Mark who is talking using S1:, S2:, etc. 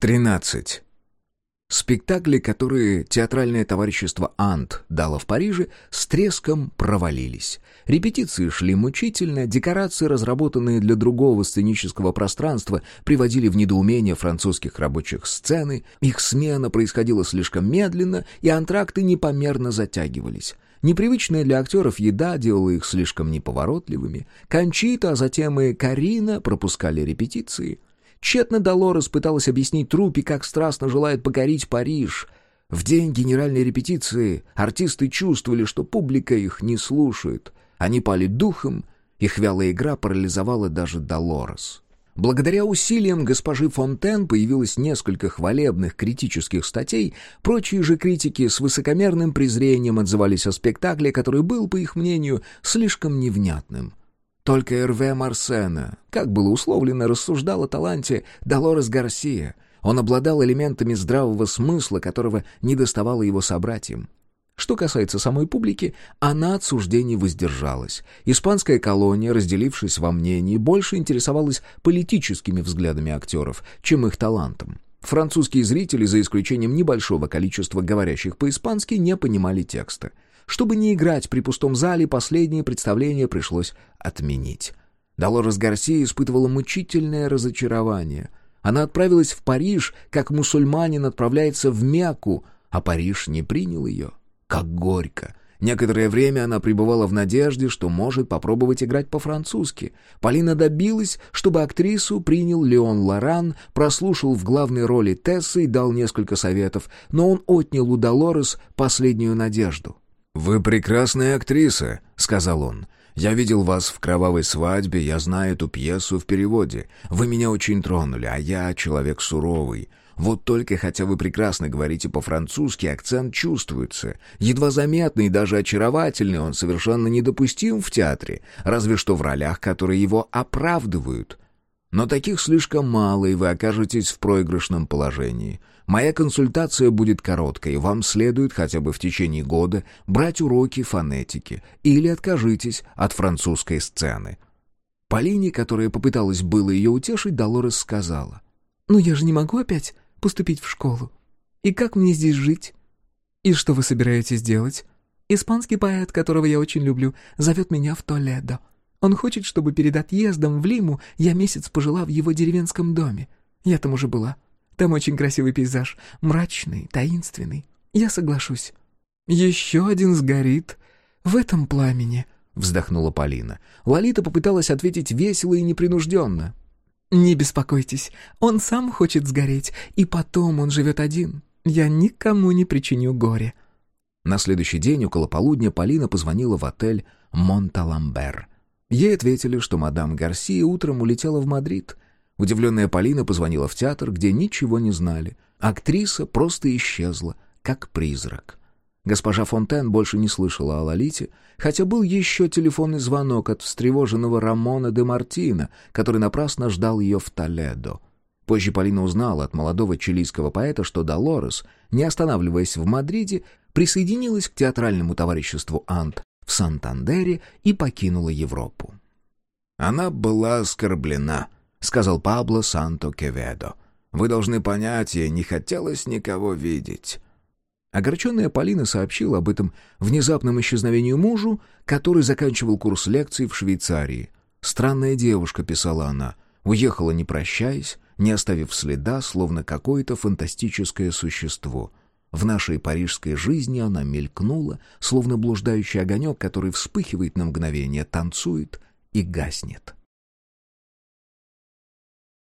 S1: 13. Спектакли, которые театральное товарищество «Ант» дало в Париже, с треском провалились. Репетиции шли мучительно, декорации, разработанные для другого сценического пространства, приводили в недоумение французских рабочих сцены, их смена происходила слишком медленно, и антракты непомерно затягивались. Непривычная для актеров еда делала их слишком неповоротливыми. Кончита, а затем и Карина пропускали репетиции — Тщетно Долорес пыталась объяснить трупе, как страстно желает покорить Париж. В день генеральной репетиции артисты чувствовали, что публика их не слушает. Они пали духом, их вялая игра парализовала даже Долорес. Благодаря усилиям госпожи Фонтен появилось несколько хвалебных критических статей, прочие же критики с высокомерным презрением отзывались о спектакле, который был, по их мнению, слишком невнятным. Только Эрве Марсена, как было условлено, рассуждал о таланте Долорес Гарсия. Он обладал элементами здравого смысла, которого не доставало его собратьям. Что касается самой публики, она от суждений воздержалась. Испанская колония, разделившись во мнении, больше интересовалась политическими взглядами актеров, чем их талантом. Французские зрители, за исключением небольшого количества говорящих по-испански, не понимали текста — чтобы не играть при пустом зале, последнее представление пришлось отменить. Долорес Гарсия испытывала мучительное разочарование. Она отправилась в Париж, как мусульманин отправляется в Мекку, а Париж не принял ее. Как горько! Некоторое время она пребывала в надежде, что может попробовать играть по-французски. Полина добилась, чтобы актрису принял Леон Лоран, прослушал в главной роли Тессы и дал несколько советов, но он отнял у Долорес последнюю надежду.
S2: «Вы прекрасная актриса», — сказал он. «Я видел вас в «Кровавой свадьбе», я знаю эту пьесу в переводе. Вы меня очень тронули, а я человек суровый. Вот только, хотя вы прекрасно говорите по-французски, акцент чувствуется. Едва заметный даже очаровательный, он совершенно недопустим в театре, разве что в ролях, которые его оправдывают. Но таких слишком мало, и вы окажетесь в проигрышном положении. Моя консультация будет короткой, вам следует хотя бы в течение года брать уроки фонетики или откажитесь от французской сцены».
S1: Полине, которая попыталась было ее утешить, Долорес сказала. «Ну я же не могу опять поступить в школу. И как мне здесь жить? И что вы собираетесь делать? Испанский поэт, которого я очень люблю, зовет меня в Толедо. Он хочет, чтобы перед отъездом в Лиму я месяц пожила в его деревенском доме. Я там уже была. Там очень красивый пейзаж, мрачный, таинственный. Я соглашусь. Еще один сгорит в этом пламени, вздохнула Полина. Лолита попыталась ответить весело и непринужденно. «Не беспокойтесь, он сам хочет сгореть, и потом он живет один. Я никому не причиню горе». На следующий день около полудня Полина позвонила в отель «Монталамбер». Ей ответили, что мадам Гарсия утром улетела в Мадрид — Удивленная Полина позвонила в театр, где ничего не знали. Актриса просто исчезла, как призрак. Госпожа Фонтен больше не слышала о Лолите, хотя был еще телефонный звонок от встревоженного Рамона де Мартина, который напрасно ждал ее в Толедо. Позже Полина узнала от молодого чилийского поэта, что Долорес, не останавливаясь в Мадриде, присоединилась к театральному товариществу «Ант» в Сантандере и покинула Европу.
S2: Она была оскорблена —— сказал Пабло Санто Кеведо. «Вы должны понять, ей не хотелось никого видеть».
S1: Огорченная Полина сообщила об этом внезапном исчезновению мужу, который заканчивал курс лекций в Швейцарии. «Странная девушка», — писала она, — «уехала не прощаясь, не оставив следа, словно какое-то фантастическое существо». В нашей парижской жизни она мелькнула, словно блуждающий огонек, который вспыхивает на мгновение, танцует и гаснет.